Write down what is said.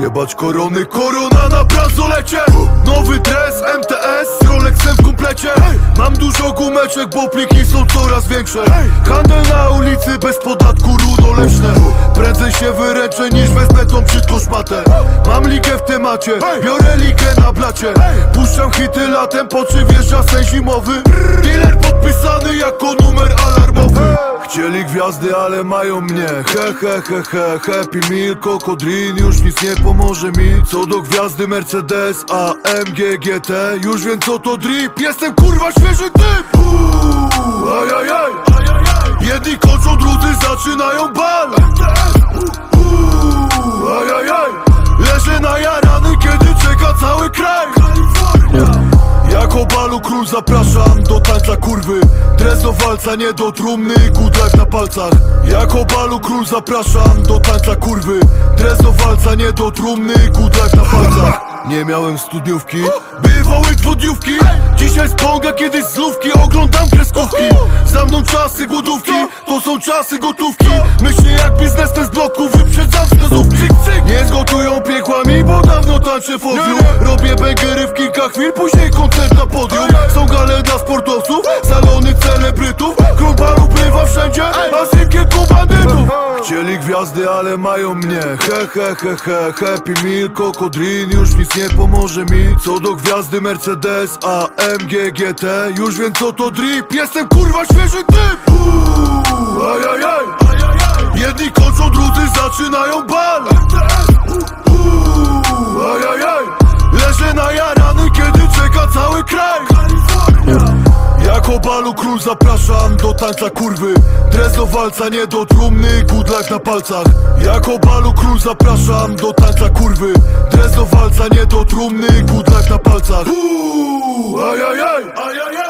Jebać korony, korona na prazo dużo gumeczek, bo pliki są coraz większe. Handel na ulicy bez podatku rudo leśne Prędzej się wyręczę niż wezmę tą brzydką szmatę. Mam ligę w temacie, biorę ligę na blacie. Puszczam hity latem, po czym wjeżdża sen zimowy. Dealer alarmowy Chcieli gwiazdy, ale mają mnie. He he he he, Happy Meal, Kokodrin Już nic nie pomoże mi. Co do gwiazdy Mercedes, AMG GT Już wiem co to drip, jestem kurwa świeży typ! Uuu, król zapraszam do tańca kurwy. Dres do walca, nie do trumny, life na palcach. Jako balu król zapraszam do tańca kurwy. Dres do walca, nie do trumny, life na palcach. Nie miałem studniówki, bywały dwudniówki. Dzisiaj spąga kiedyś z lówki, oglądam kreskówki. Za mną czasy głodówki, to są czasy gotówki. Myślę jak biznesmen z bloku, wyprzedzam wskazówki Nie zgotują piekłami, bo dawno tańczę w ogniu Robię bęgery w kilka chwil, później na podium. Są gale dla sportowców, salony celebrytów Król baru bywa wszędzie, a z kilku bandytów Chcieli gwiazdy, ale mają mnie. He he he he, Happy Meal, Kokodrin Już nic nie pomoże mi. Co do gwiazdy Mercedes, AMG GT Już wiem co to drip, jestem kurwa świeży typ. Uuu, Ajajaj Jedni kończą, drudzy zaczynają bal. Uuu, Ajajaj. Leżę na jarany, jako balu król zapraszam do tańca kurwy. Dres do walca, nie do trumny, life na palcach. Jako balu król zapraszam do tańca kurwy. Dres do walca, nie do trumny, life na palcach. Uuu, ajajaj, ajajaj